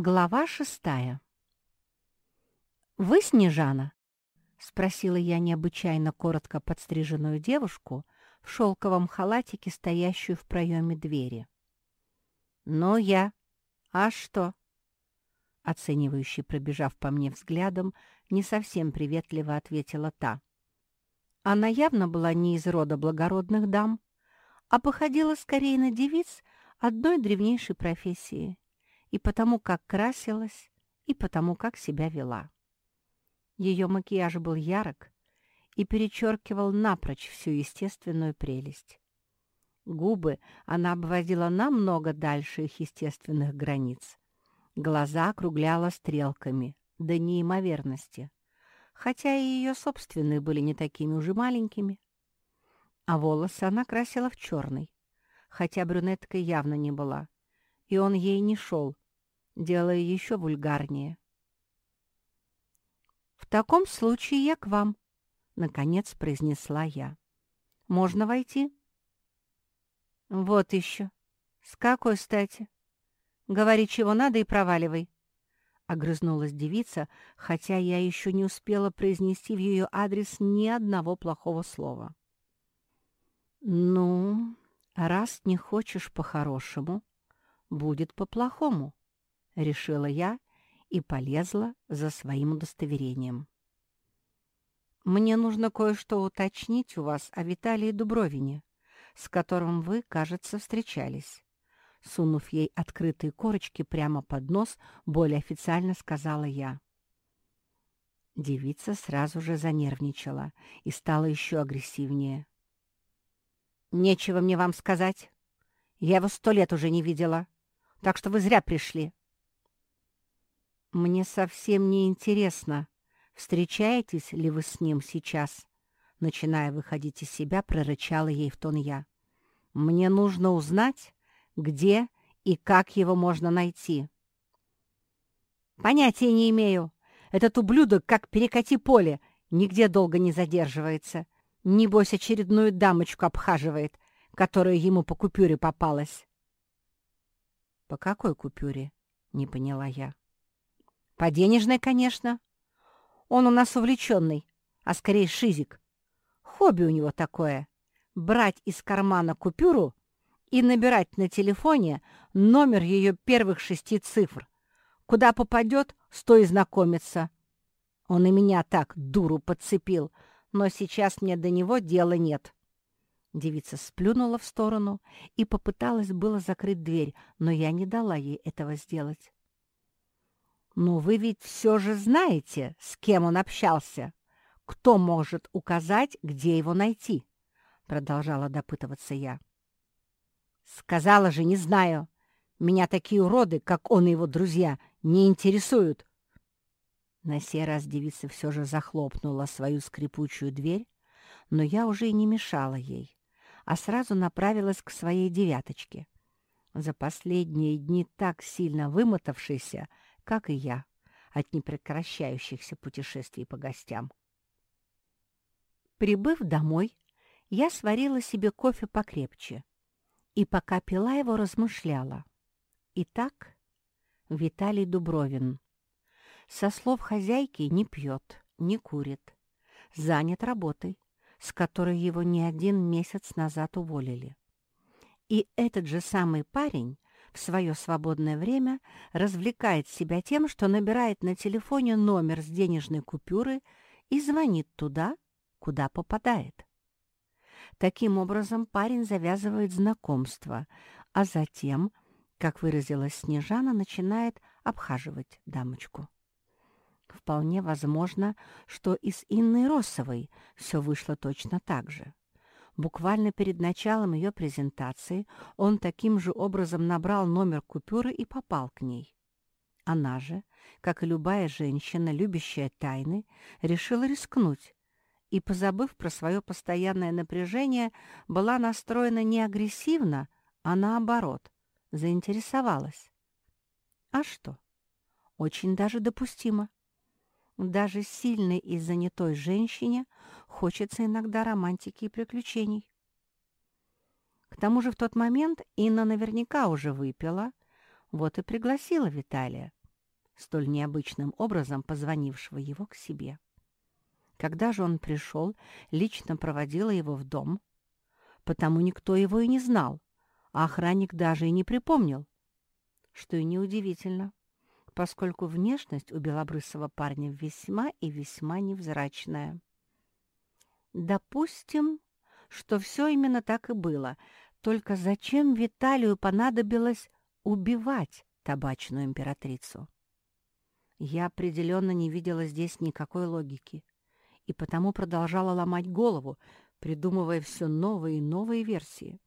Глава шестая. «Вы Снежана?» — спросила я необычайно коротко подстриженную девушку в шелковом халатике, стоящую в проеме двери. «Ну, я. А что?» Оценивающий, пробежав по мне взглядом, не совсем приветливо ответила та. Она явно была не из рода благородных дам, а походила скорее на девиц одной древнейшей профессии — и потому, как красилась, и потому, как себя вела. Ее макияж был ярок и перечеркивал напрочь всю естественную прелесть. Губы она обводила намного дальше их естественных границ. Глаза округляла стрелками, до неимоверности, хотя и ее собственные были не такими уже маленькими. А волосы она красила в черный, хотя брюнеткой явно не была, и он ей не шел, делая еще вульгарнее. «В таком случае я к вам», — наконец произнесла я. «Можно войти?» «Вот еще. С какой стати? Говори, чего надо, и проваливай», — огрызнулась девица, хотя я еще не успела произнести в ее адрес ни одного плохого слова. «Ну, раз не хочешь по-хорошему, будет по-плохому», — решила я и полезла за своим удостоверением. «Мне нужно кое-что уточнить у вас о Виталии Дубровине, с которым вы, кажется, встречались». Сунув ей открытые корочки прямо под нос, более официально сказала я. Девица сразу же занервничала и стала еще агрессивнее. «Нечего мне вам сказать. Я его сто лет уже не видела так что вы зря пришли». «Мне совсем не интересно, встречаетесь ли вы с ним сейчас?» Начиная выходить из себя, прорычала ей в тон я. «Мне нужно узнать, где и как его можно найти». «Понятия не имею. Этот ублюдок, как перекати поле, нигде долго не задерживается. Небось, очередную дамочку обхаживает, которая ему по купюре попалась». «По какой купюре?» — не поняла я. «По денежной, конечно. Он у нас увлеченный, а скорее шизик. Хобби у него такое — брать из кармана купюру и набирать на телефоне номер ее первых шести цифр. Куда попадет, сто знакомиться. Он и меня так, дуру, подцепил, но сейчас мне до него дела нет». Девица сплюнула в сторону и попыталась было закрыть дверь, но я не дала ей этого сделать. «Но вы ведь все же знаете, с кем он общался. Кто может указать, где его найти?» Продолжала допытываться я. «Сказала же, не знаю. Меня такие уроды, как он и его друзья, не интересуют». На сей раз девица все же захлопнула свою скрипучую дверь, но я уже и не мешала ей а сразу направилась к своей девяточке. За последние дни так сильно вымотавшейся, как и я, от непрекращающихся путешествий по гостям. Прибыв домой, я сварила себе кофе покрепче и пока пила его, размышляла. Итак, Виталий Дубровин. Со слов хозяйки не пьет, не курит, занят работой, с которой его не один месяц назад уволили. И этот же самый парень в свое свободное время развлекает себя тем, что набирает на телефоне номер с денежной купюры и звонит туда, куда попадает. Таким образом парень завязывает знакомство, а затем, как выразилась Снежана, начинает обхаживать дамочку. Вполне возможно, что и с Инной Росовой все вышло точно так же. Буквально перед началом ее презентации он таким же образом набрал номер купюры и попал к ней. Она же, как и любая женщина, любящая тайны, решила рискнуть и, позабыв про свое постоянное напряжение, была настроена не агрессивно, а наоборот, заинтересовалась. А что? Очень даже допустимо. Даже сильной и занятой женщине хочется иногда романтики и приключений. К тому же в тот момент Инна наверняка уже выпила, вот и пригласила Виталия, столь необычным образом позвонившего его к себе. Когда же он пришел, лично проводила его в дом, потому никто его и не знал, а охранник даже и не припомнил, что и неудивительно, поскольку внешность у белобрысого парня весьма и весьма невзрачная. Допустим, что все именно так и было, только зачем Виталию понадобилось убивать табачную императрицу? Я определенно не видела здесь никакой логики и потому продолжала ломать голову, придумывая все новые и новые версии.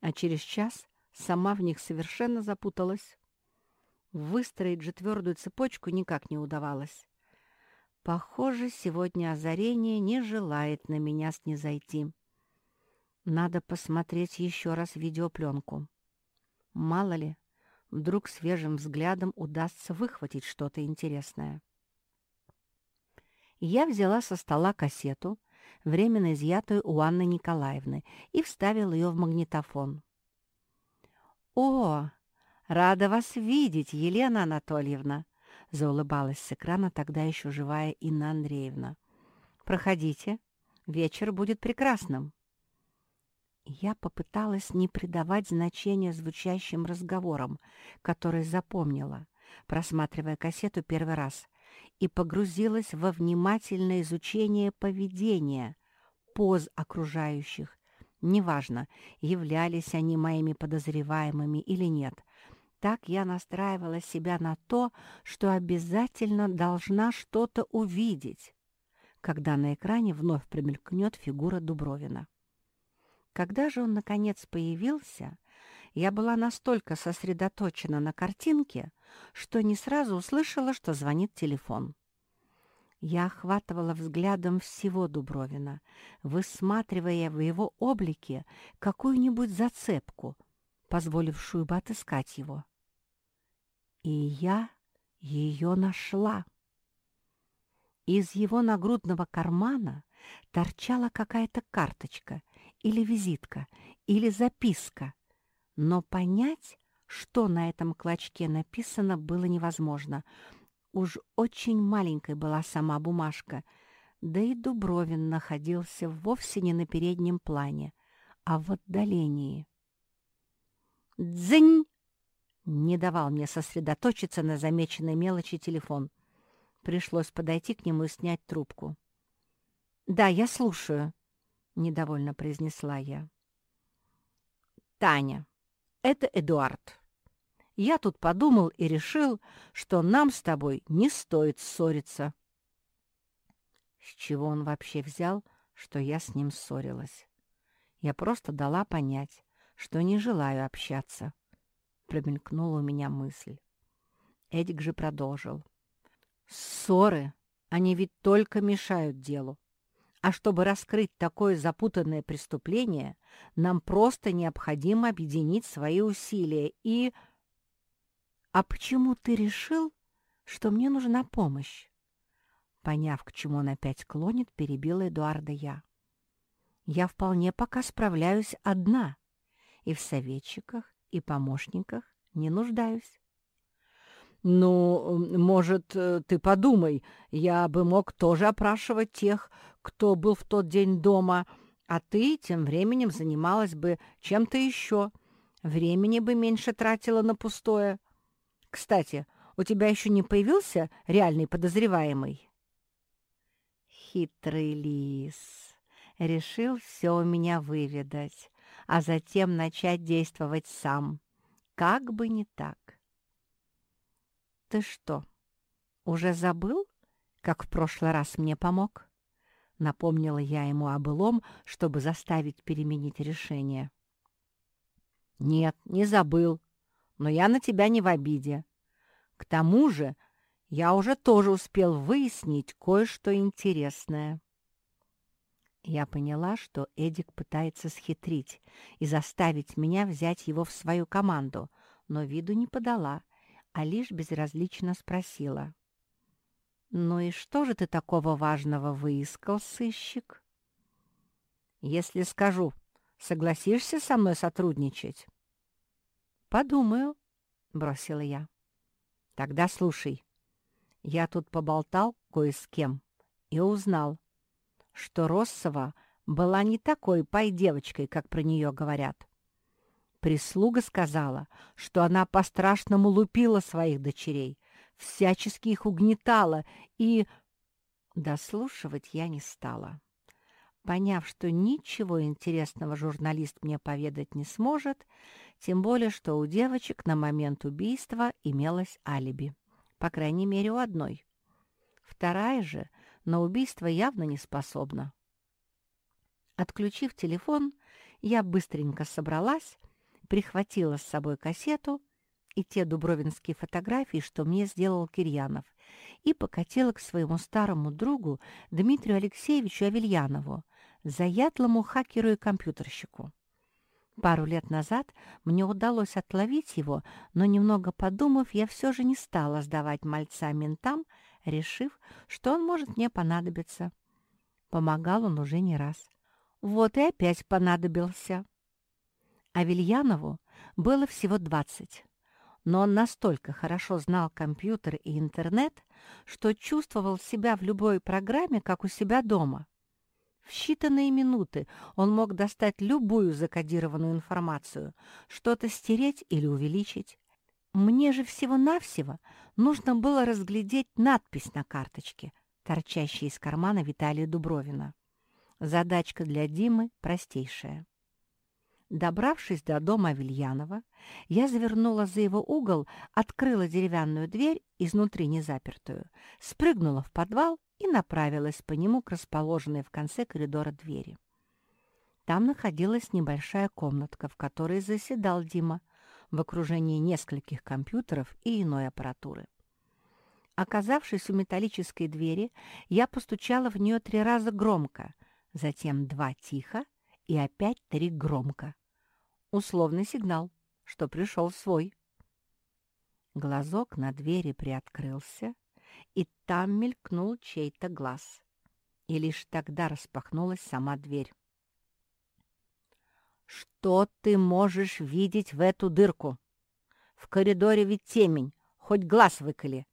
А через час сама в них совершенно запуталась. Выстроить же твердую цепочку никак не удавалось. Похоже, сегодня озарение не желает на меня снизойти. Надо посмотреть еще раз видеопленку. Мало ли, вдруг свежим взглядом удастся выхватить что-то интересное. Я взяла со стола кассету, временно изъятую у Анны Николаевны, и вставила ее в магнитофон. «О, рада вас видеть, Елена Анатольевна!» — заулыбалась с экрана тогда еще живая Инна Андреевна. «Проходите, вечер будет прекрасным». Я попыталась не придавать значения звучащим разговорам, которые запомнила, просматривая кассету первый раз, и погрузилась во внимательное изучение поведения, поз окружающих. Неважно, являлись они моими подозреваемыми или нет. Так я настраивала себя на то, что обязательно должна что-то увидеть, когда на экране вновь промелькнет фигура Дубровина. Когда же он, наконец, появился, я была настолько сосредоточена на картинке, что не сразу услышала, что звонит телефон. Я охватывала взглядом всего Дубровина, высматривая в его облике какую-нибудь зацепку, позволившую бы отыскать его. И я ее нашла. Из его нагрудного кармана торчала какая-то карточка или визитка, или записка, но понять, что на этом клочке написано, было невозможно. Уж очень маленькой была сама бумажка, да и Дубровин находился вовсе не на переднем плане, а в отдалении. «Дзынь!» — не давал мне сосредоточиться на замеченной мелочи телефон. Пришлось подойти к нему и снять трубку. «Да, я слушаю», — недовольно произнесла я. «Таня, это Эдуард. Я тут подумал и решил, что нам с тобой не стоит ссориться». С чего он вообще взял, что я с ним ссорилась? Я просто дала понять, что не желаю общаться. Промелькнула у меня мысль. Эдик же продолжил. Ссоры, они ведь только мешают делу. А чтобы раскрыть такое запутанное преступление, нам просто необходимо объединить свои усилия и... «А почему ты решил, что мне нужна помощь?» Поняв, к чему он опять клонит, перебила Эдуарда я. «Я вполне пока справляюсь одна, и в советчиках, и помощниках не нуждаюсь». «Ну, может, э, ты подумай, я бы мог тоже опрашивать тех, кто был в тот день дома, а ты тем временем занималась бы чем-то еще. Времени бы меньше тратила на пустое. Кстати, у тебя еще не появился реальный подозреваемый?» Хитрый лис. Решил все у меня выведать, а затем начать действовать сам. Как бы не так. «Ты что, уже забыл, как в прошлый раз мне помог?» Напомнила я ему о чтобы заставить переменить решение. «Нет, не забыл, но я на тебя не в обиде. К тому же я уже тоже успел выяснить кое-что интересное». Я поняла, что Эдик пытается схитрить и заставить меня взять его в свою команду, но виду не подала а лишь безразлично спросила. «Ну и что же ты такого важного выискал, сыщик?» «Если скажу, согласишься со мной сотрудничать?» «Подумаю», — бросила я. Тогда слушай. Я тут поболтал кое с кем и узнал, что Россова была не такой пай-девочкой, как про нее говорят. Прислуга сказала, что она по-страшному лупила своих дочерей, всячески их угнетала и... Дослушивать я не стала. Поняв, что ничего интересного журналист мне поведать не сможет, тем более, что у девочек на момент убийства имелось алиби. По крайней мере, у одной. Вторая же на убийство явно не способна. Отключив телефон, я быстренько собралась, прихватила с собой кассету и те дубровинские фотографии, что мне сделал Кирьянов, и покатила к своему старому другу Дмитрию Алексеевичу Авельянову, заядлому хакеру и компьютерщику. Пару лет назад мне удалось отловить его, но, немного подумав, я все же не стала сдавать мальца ментам, решив, что он может мне понадобиться. Помогал он уже не раз. Вот и опять понадобился. Авельянову было всего двадцать, но он настолько хорошо знал компьютер и интернет, что чувствовал себя в любой программе, как у себя дома. В считанные минуты он мог достать любую закодированную информацию, что-то стереть или увеличить. Мне же всего-навсего нужно было разглядеть надпись на карточке, торчащей из кармана Виталия Дубровина. Задачка для Димы простейшая. Добравшись до дома Авельянова, я завернула за его угол, открыла деревянную дверь, изнутри незапертую, спрыгнула в подвал и направилась по нему к расположенной в конце коридора двери. Там находилась небольшая комнатка, в которой заседал Дима, в окружении нескольких компьютеров и иной аппаратуры. Оказавшись у металлической двери, я постучала в нее три раза громко, затем два тихо и опять три громко. Условный сигнал, что пришел свой. Глазок на двери приоткрылся, и там мелькнул чей-то глаз. И лишь тогда распахнулась сама дверь. «Что ты можешь видеть в эту дырку? В коридоре ведь темень, хоть глаз выколи!»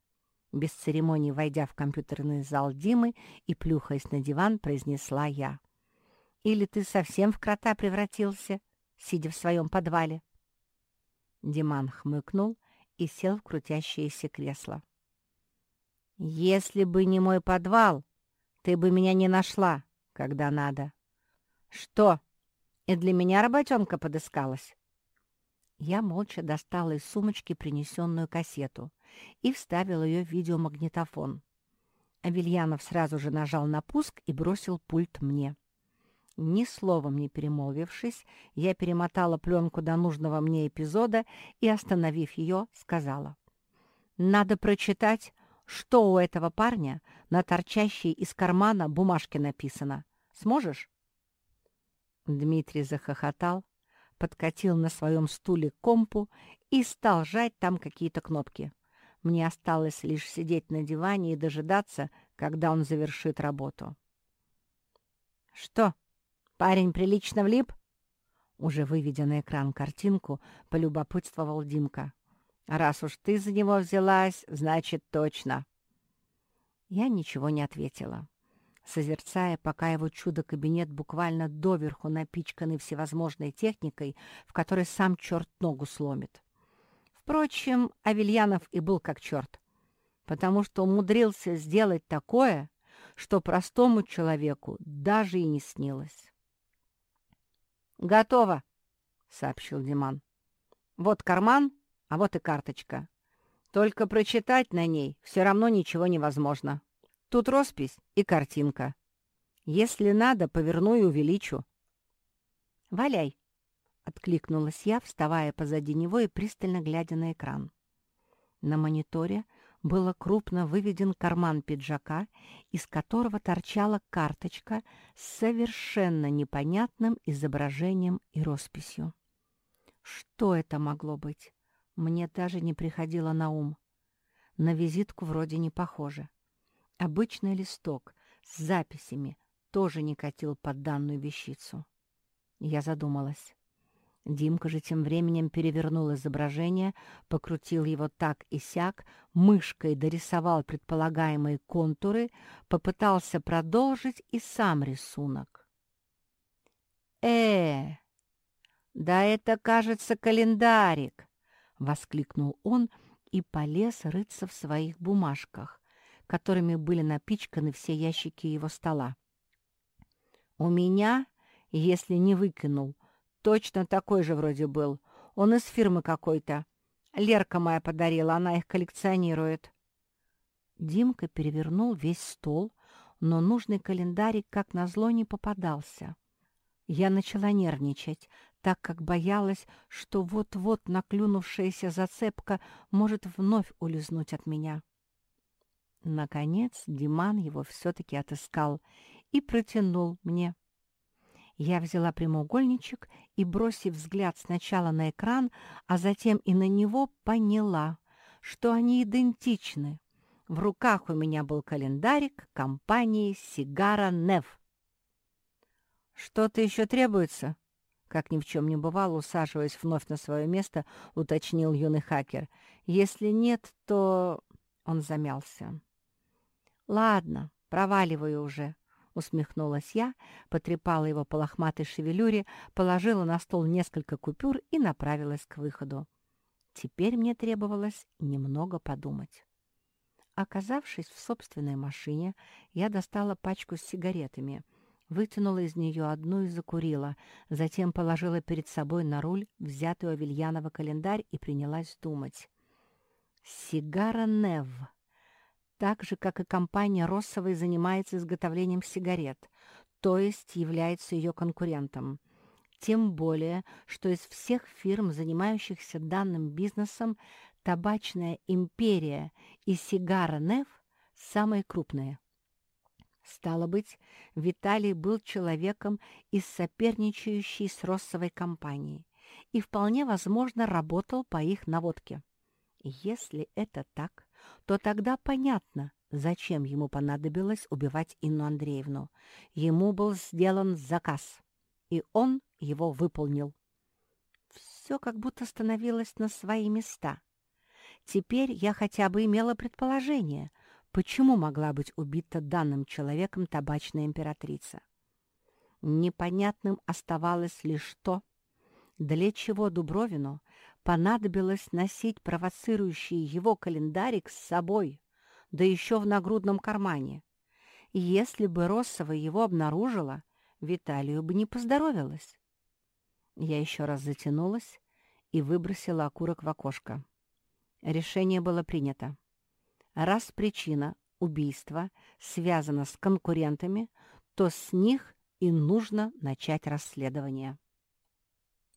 Без церемоний войдя в компьютерный зал Димы и плюхаясь на диван, произнесла я. «Или ты совсем в крота превратился?» сидя в своем подвале. Диман хмыкнул и сел в крутящееся кресло. «Если бы не мой подвал, ты бы меня не нашла, когда надо. Что, и для меня работенка подыскалась?» Я молча достала из сумочки принесенную кассету и вставила ее в видеомагнитофон. Авельянов сразу же нажал на пуск и бросил пульт мне. Ни словом не перемолвившись, я перемотала пленку до нужного мне эпизода и, остановив ее, сказала. «Надо прочитать, что у этого парня на торчащей из кармана бумажке написано. Сможешь?» Дмитрий захохотал, подкатил на своем стуле компу и стал жать там какие-то кнопки. Мне осталось лишь сидеть на диване и дожидаться, когда он завершит работу. «Что?» «Парень прилично влип?» Уже выведя на экран картинку, полюбопытствовал Димка. «Раз уж ты за него взялась, значит, точно». Я ничего не ответила, созерцая, пока его чудо-кабинет буквально доверху напичканный всевозможной техникой, в которой сам черт ногу сломит. Впрочем, Авельянов и был как черт, потому что умудрился сделать такое, что простому человеку даже и не снилось. «Готово», — сообщил Диман. «Вот карман, а вот и карточка. Только прочитать на ней все равно ничего невозможно. Тут роспись и картинка. Если надо, поверну и увеличу». «Валяй», — откликнулась я, вставая позади него и пристально глядя на экран. На мониторе было крупно выведен карман пиджака, из которого торчала карточка с совершенно непонятным изображением и росписью. Что это могло быть? Мне даже не приходило на ум. На визитку вроде не похоже. Обычный листок с записями тоже не катил под данную вещицу. Я задумалась. Димка же тем временем перевернул изображение, покрутил его так и сяк, мышкой дорисовал предполагаемые контуры, попытался продолжить и сам рисунок. «Э, да это, кажется, календарик!» — воскликнул он и полез рыться в своих бумажках, которыми были напичканы все ящики его стола. «У меня, если не выкинул, Точно такой же вроде был. Он из фирмы какой-то. Лерка моя подарила, она их коллекционирует. Димка перевернул весь стол, но нужный календарик, как назло, не попадался. Я начала нервничать, так как боялась, что вот-вот наклюнувшаяся зацепка может вновь улизнуть от меня. Наконец Диман его все-таки отыскал и протянул мне. Я взяла прямоугольничек и, бросив взгляд сначала на экран, а затем и на него, поняла, что они идентичны. В руках у меня был календарик компании «Сигара Нев». «Что-то еще требуется?» Как ни в чем не бывало, усаживаясь вновь на свое место, уточнил юный хакер. «Если нет, то...» Он замялся. «Ладно, проваливаю уже усмехнулась я, потрепала его по лохматой шевелюре, положила на стол несколько купюр и направилась к выходу. Теперь мне требовалось немного подумать. Оказавшись в собственной машине, я достала пачку с сигаретами, вытянула из нее одну и закурила, затем положила перед собой на руль взятый у Авельянова календарь и принялась думать. «Сигара Нев» так же, как и компания Россовой занимается изготовлением сигарет, то есть является ее конкурентом. Тем более, что из всех фирм, занимающихся данным бизнесом, табачная империя и сигара Неф самые крупные. Стало быть, Виталий был человеком из соперничающей с Россовой компанией и вполне возможно работал по их наводке. Если это так, то тогда понятно, зачем ему понадобилось убивать Инну Андреевну. Ему был сделан заказ, и он его выполнил. Все как будто становилось на свои места. Теперь я хотя бы имела предположение, почему могла быть убита данным человеком табачная императрица. Непонятным оставалось лишь то, для чего Дубровину понадобилось носить провоцирующий его календарик с собой, да еще в нагрудном кармане. если бы Россова его обнаружила, Виталию бы не поздоровилась. Я еще раз затянулась и выбросила окурок в окошко. Решение было принято. Раз причина убийства связана с конкурентами, то с них и нужно начать расследование.